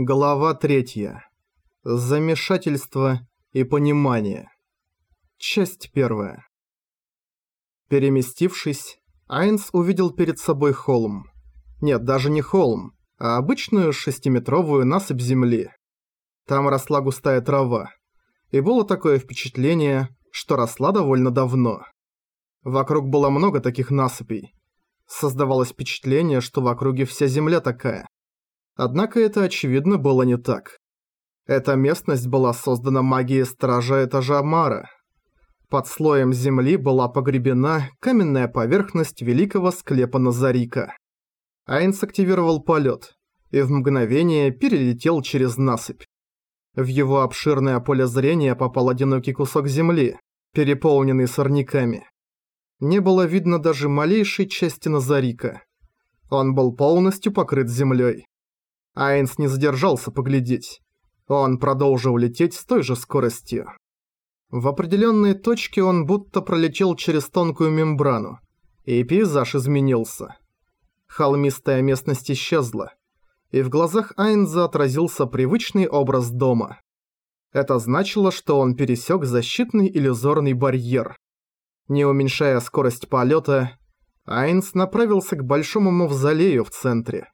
Глава третья. Замешательство и понимание. Часть первая. Переместившись, Айнс увидел перед собой холм. Нет, даже не холм, а обычную шестиметровую насыпь земли. Там росла густая трава. И было такое впечатление, что росла довольно давно. Вокруг было много таких насыпей. Создавалось впечатление, что в округе вся земля такая. Однако это очевидно было не так. Эта местность была создана магией стража этажа Мара. Под слоем земли была погребена каменная поверхность великого склепа Назарика. Айнс активировал полет и в мгновение перелетел через насыпь. В его обширное поле зрения попал одинокий кусок земли, переполненный сорняками. Не было видно даже малейшей части Назарика. Он был полностью покрыт землей. Айнс не задержался поглядеть. Он продолжил лететь с той же скоростью. В определенной точке он будто пролетел через тонкую мембрану, и пейзаж изменился. Холмистая местность исчезла, и в глазах Айнза отразился привычный образ дома. Это значило, что он пересек защитный иллюзорный барьер. Не уменьшая скорость полета, Айнс направился к большому мавзолею в центре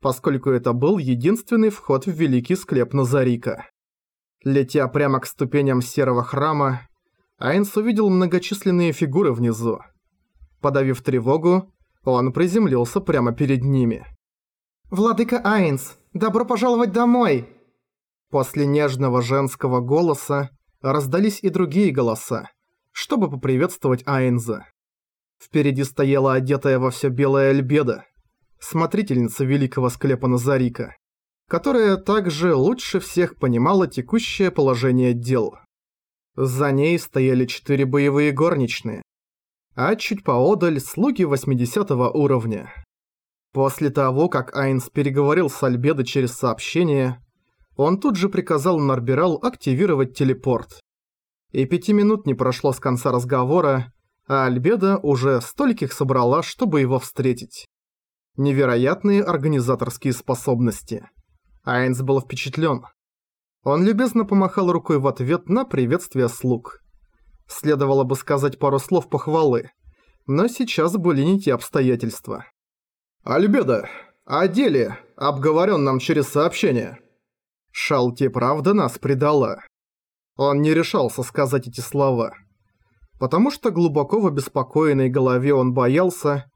поскольку это был единственный вход в великий склеп Назарика. Летя прямо к ступеням серого храма, Айнс увидел многочисленные фигуры внизу. Подавив тревогу, он приземлился прямо перед ними. «Владыка Айнс, добро пожаловать домой!» После нежного женского голоса раздались и другие голоса, чтобы поприветствовать Айнза. Впереди стояла одетая во все белое Альбеда, смотрительница великого склепа Назарика, которая также лучше всех понимала текущее положение дел. За ней стояли четыре боевые горничные, а чуть поодаль слуги 80 уровня. После того, как Айнс переговорил с Альбедо через сообщение, он тут же приказал Нарбирал активировать телепорт. И пяти минут не прошло с конца разговора, а Альбеда уже стольких собрала, чтобы его встретить. Невероятные организаторские способности. Айнс был впечатлен. Он любезно помахал рукой в ответ на приветствие слуг. Следовало бы сказать пару слов похвалы, но сейчас были не те обстоятельства. «Альбеда, о деле, обговоренном через сообщение». Шалти правда нас предала. Он не решался сказать эти слова. Потому что глубоко в обеспокоенной голове он боялся,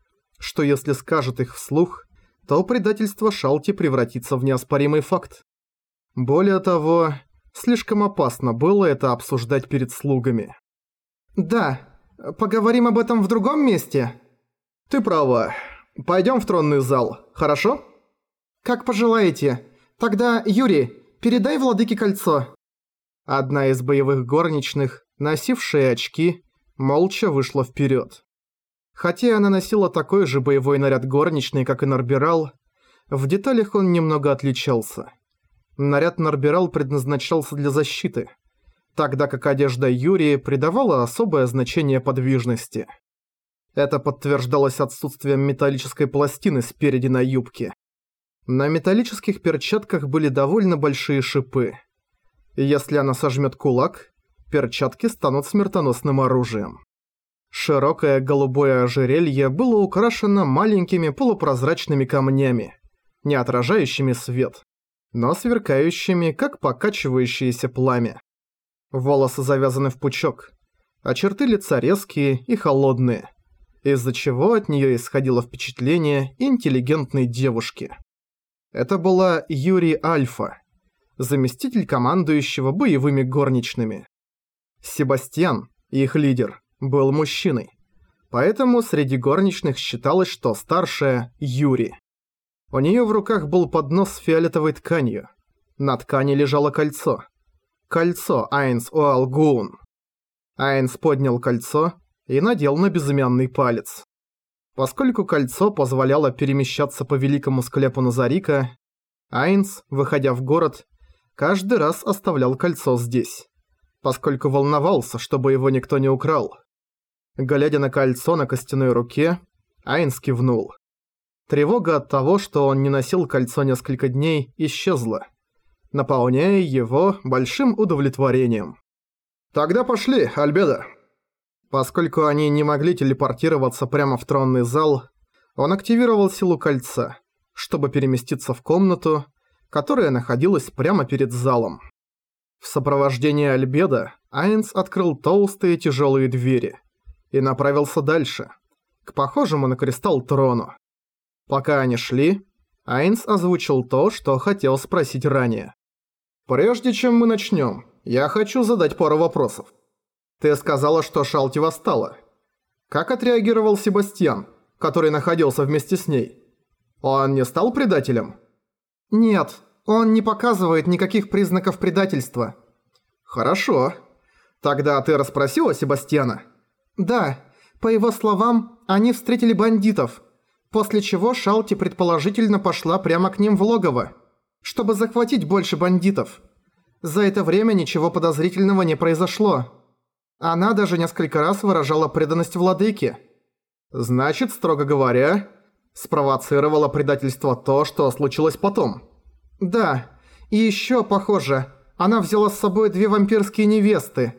что если скажет их вслух, то предательство Шалти превратится в неоспоримый факт. Более того, слишком опасно было это обсуждать перед слугами. «Да, поговорим об этом в другом месте?» «Ты права. Пойдем в тронный зал, хорошо?» «Как пожелаете. Тогда, Юрий, передай владыке кольцо». Одна из боевых горничных, носившая очки, молча вышла вперед. Хотя она носила такой же боевой наряд горничной, как и Нарбирал, в деталях он немного отличался. Наряд Нарбирал предназначался для защиты, тогда как одежда Юрии придавала особое значение подвижности. Это подтверждалось отсутствием металлической пластины спереди на юбке. На металлических перчатках были довольно большие шипы. если она сожмет кулак, перчатки станут смертоносным оружием. Широкое голубое ожерелье было украшено маленькими полупрозрачными камнями, не отражающими свет, но сверкающими, как покачивающееся пламя. Волосы завязаны в пучок, а черты лица резкие и холодные, из-за чего от нее исходило впечатление интеллигентной девушки. Это была Юрий Альфа, заместитель командующего боевыми горничными. Себастьян, их лидер, был мужчиной. Поэтому среди горничных считалось, что старшая – Юри. У нее в руках был поднос с фиолетовой тканью. На ткани лежало кольцо. Кольцо Айнс Уалгун. Айнс поднял кольцо и надел на безымянный палец. Поскольку кольцо позволяло перемещаться по великому склепу Назарика, Айнс, выходя в город, каждый раз оставлял кольцо здесь, поскольку волновался, чтобы его никто не украл. Глядя на кольцо на костяной руке, Айнс кивнул. Тревога от того, что он не носил кольцо несколько дней, исчезла, наполняя его большим удовлетворением. «Тогда пошли, Альбедо!» Поскольку они не могли телепортироваться прямо в тронный зал, он активировал силу кольца, чтобы переместиться в комнату, которая находилась прямо перед залом. В сопровождении Альбеда Айнс открыл толстые тяжелые двери и направился дальше, к похожему на кристалл трону. Пока они шли, Айнс озвучил то, что хотел спросить ранее. «Прежде чем мы начнем, я хочу задать пару вопросов. Ты сказала, что Шалти восстала. Как отреагировал Себастьян, который находился вместе с ней? Он не стал предателем?» «Нет, он не показывает никаких признаков предательства». «Хорошо. Тогда ты расспросила Себастьяна?» «Да. По его словам, они встретили бандитов, после чего Шалти предположительно пошла прямо к ним в логово, чтобы захватить больше бандитов. За это время ничего подозрительного не произошло. Она даже несколько раз выражала преданность владыке. Значит, строго говоря, спровоцировало предательство то, что случилось потом. Да, и еще, похоже, она взяла с собой две вампирские невесты,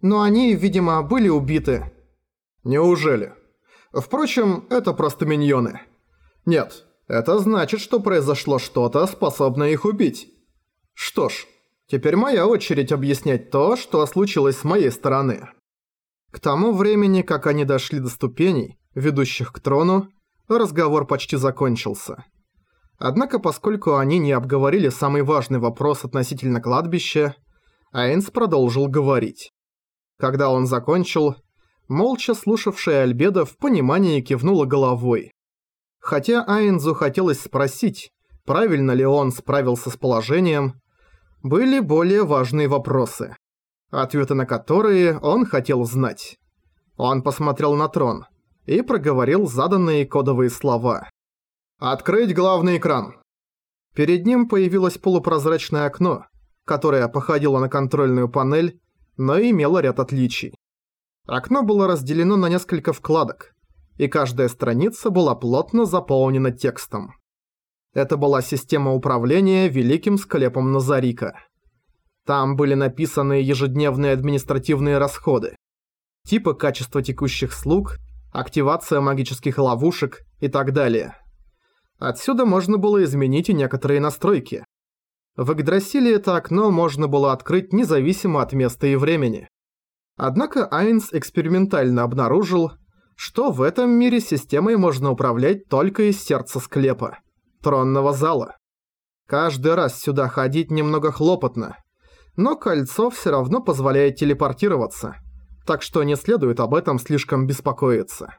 но они, видимо, были убиты. Неужели? Впрочем, это просто миньоны. Нет, это значит, что произошло что-то, способное их убить. Что ж, теперь моя очередь объяснять то, что случилось с моей стороны. К тому времени, как они дошли до ступеней, ведущих к трону, разговор почти закончился. Однако, поскольку они не обговорили самый важный вопрос относительно кладбища, Айнс продолжил говорить. Когда он закончил, молча слушавшая Альбеда в понимании кивнула головой. Хотя Айнзу хотелось спросить, правильно ли он справился с положением, были более важные вопросы, ответы на которые он хотел знать. Он посмотрел на трон и проговорил заданные кодовые слова. «Открыть главный экран». Перед ним появилось полупрозрачное окно, которое походило на контрольную панель, но имело ряд отличий. Окно было разделено на несколько вкладок, и каждая страница была плотно заполнена текстом. Это была система управления Великим Склепом Назарика. Там были написаны ежедневные административные расходы, типы качества текущих слуг, активация магических ловушек и так далее. Отсюда можно было изменить и некоторые настройки. В Игдрасиле это окно можно было открыть независимо от места и времени. Однако Айнс экспериментально обнаружил, что в этом мире системой можно управлять только из сердца склепа, тронного зала. Каждый раз сюда ходить немного хлопотно, но кольцо все равно позволяет телепортироваться, так что не следует об этом слишком беспокоиться.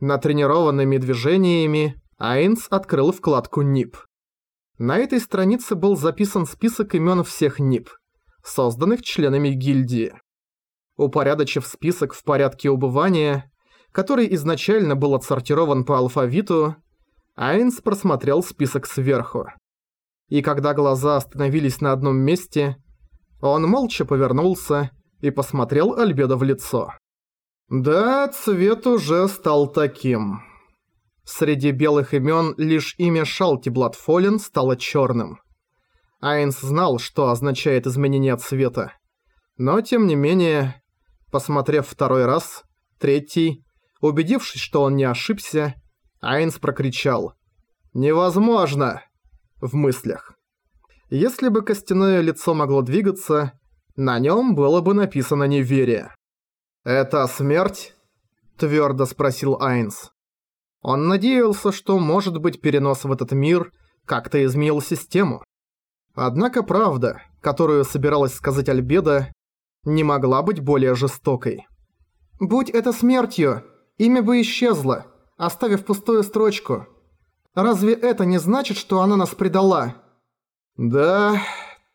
Натренированными движениями Айнс открыл вкладку НИП. На этой странице был записан список имен всех НИП, созданных членами гильдии. Упорядочив список в порядке убывания, который изначально был отсортирован по алфавиту, Айнс просмотрел список сверху. И когда глаза остановились на одном месте, он молча повернулся и посмотрел Альбедо в лицо. Да, цвет уже стал таким. Среди белых имен лишь имя Шалти Бладфолен стало черным. Айнс знал, что означает изменение цвета. Но, тем не менее, посмотрев второй раз, третий, убедившись, что он не ошибся, Айнс прокричал «Невозможно!» в мыслях. Если бы костяное лицо могло двигаться, на нем было бы написано неверие. «Это смерть?» – твердо спросил Айнс. Он надеялся, что, может быть, перенос в этот мир как-то изменил систему. Однако правда, которую собиралась сказать Альбеда, не могла быть более жестокой. «Будь это смертью, имя бы исчезло, оставив пустую строчку. Разве это не значит, что она нас предала?» «Да,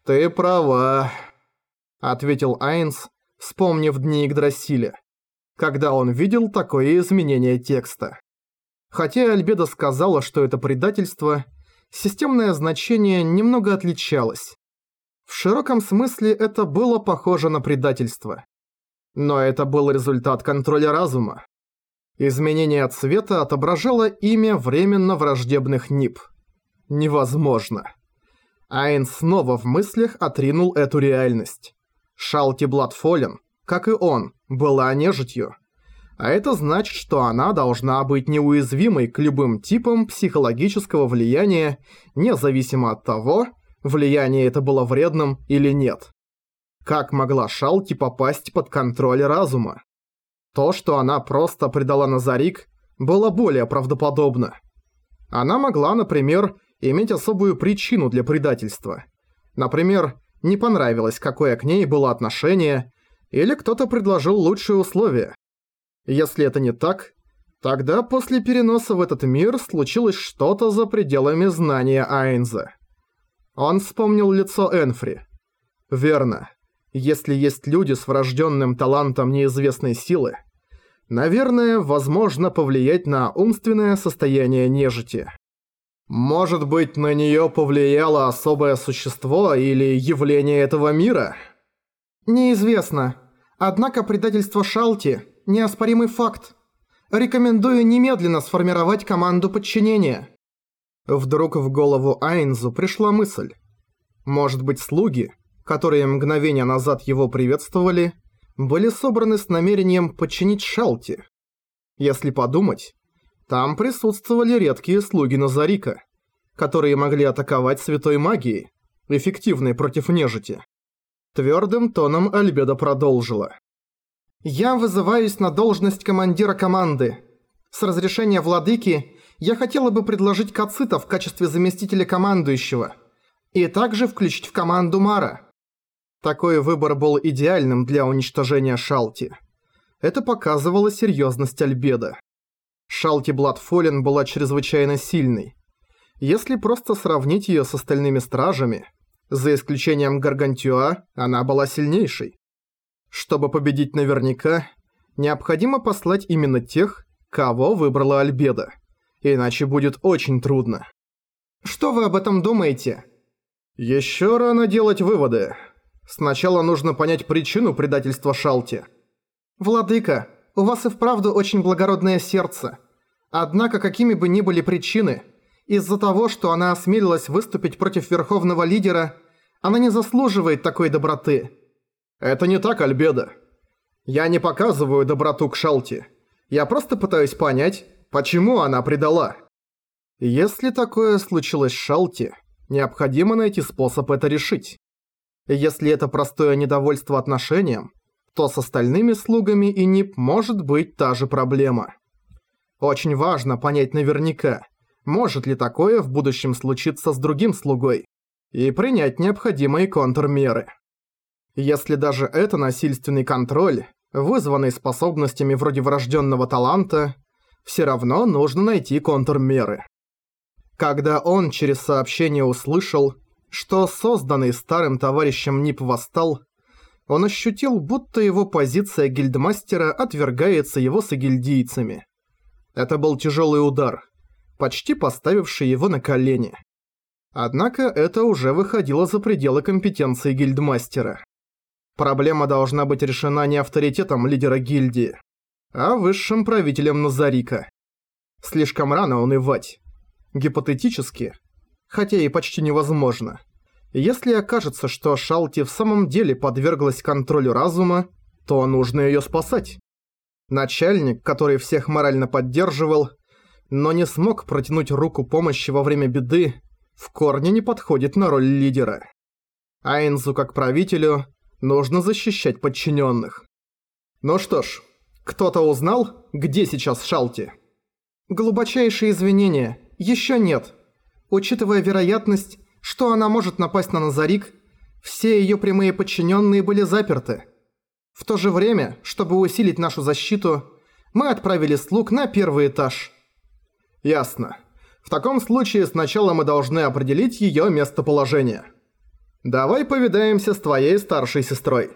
ты права», — ответил Айнс, вспомнив дни Игдрасиля, когда он видел такое изменение текста. Хотя Альбеда сказала, что это предательство, системное значение немного отличалось. В широком смысле это было похоже на предательство. Но это был результат контроля разума. Изменение цвета отображало имя временно враждебных НИП. Невозможно. Айн снова в мыслях отринул эту реальность. Шалти Бладфолен, как и он, была нежитью. А это значит, что она должна быть неуязвимой к любым типам психологического влияния, независимо от того, влияние это было вредным или нет. Как могла Шалти попасть под контроль разума? То, что она просто предала Назарик, было более правдоподобно. Она могла, например, иметь особую причину для предательства. Например, не понравилось, какое к ней было отношение, или кто-то предложил лучшие условия. Если это не так, тогда после переноса в этот мир случилось что-то за пределами знания Айнза. Он вспомнил лицо Энфри. Верно. Если есть люди с врожденным талантом неизвестной силы, наверное, возможно повлиять на умственное состояние нежити. Может быть, на нее повлияло особое существо или явление этого мира? Неизвестно. Однако предательство Шалти – неоспоримый факт. Рекомендую немедленно сформировать команду подчинения. Вдруг в голову Айнзу пришла мысль. Может быть, слуги, которые мгновение назад его приветствовали, были собраны с намерением подчинить Шалти. Если подумать, там присутствовали редкие слуги Назарика, которые могли атаковать святой магией, эффективной против нежити. Твердым тоном Альбеда продолжила. «Я вызываюсь на должность командира команды. С разрешения владыки я хотела бы предложить Кацита в качестве заместителя командующего и также включить в команду Мара». Такой выбор был идеальным для уничтожения Шалти. Это показывало серьезность Альбеда. Шалти Бладфолен была чрезвычайно сильной. Если просто сравнить ее с остальными стражами, за исключением Гаргантюа, она была сильнейшей. Чтобы победить наверняка, необходимо послать именно тех, кого выбрала Альбеда. Иначе будет очень трудно. Что вы об этом думаете? Еще рано делать выводы. Сначала нужно понять причину предательства Шалти. Владыка, у вас и вправду очень благородное сердце. Однако, какими бы ни были причины, из-за того, что она осмелилась выступить против верховного лидера, она не заслуживает такой доброты. Это не так, Альбеда. Я не показываю доброту к Шалти. Я просто пытаюсь понять, почему она предала. Если такое случилось с Шалти, необходимо найти способ это решить. Если это простое недовольство отношением, то с остальными слугами и НИП может быть та же проблема. Очень важно понять наверняка, может ли такое в будущем случиться с другим слугой, и принять необходимые контрмеры. Если даже это насильственный контроль, вызванный способностями вроде врожденного таланта, все равно нужно найти контрмеры. Когда он через сообщение услышал, что созданный старым товарищем НИП восстал, он ощутил, будто его позиция гильдмастера отвергается его сагильдийцами. Это был тяжелый удар, почти поставивший его на колени. Однако это уже выходило за пределы компетенции гильдмастера. Проблема должна быть решена не авторитетом лидера гильдии, а высшим правителем Назарика. Слишком рано унывать. Гипотетически, хотя и почти невозможно. Если окажется, что Шалти в самом деле подверглась контролю разума, то нужно её спасать. Начальник, который всех морально поддерживал, но не смог протянуть руку помощи во время беды, в корне не подходит на роль лидера. Айнзу как правителю нужно защищать подчиненных. Ну что ж, кто-то узнал, где сейчас Шалти? Глубочайшие извинения, еще нет. Учитывая вероятность, что она может напасть на Назарик, все ее прямые подчиненные были заперты. В то же время, чтобы усилить нашу защиту, мы отправили слуг на первый этаж. Ясно. В таком случае сначала мы должны определить её местоположение. Давай повидаемся с твоей старшей сестрой.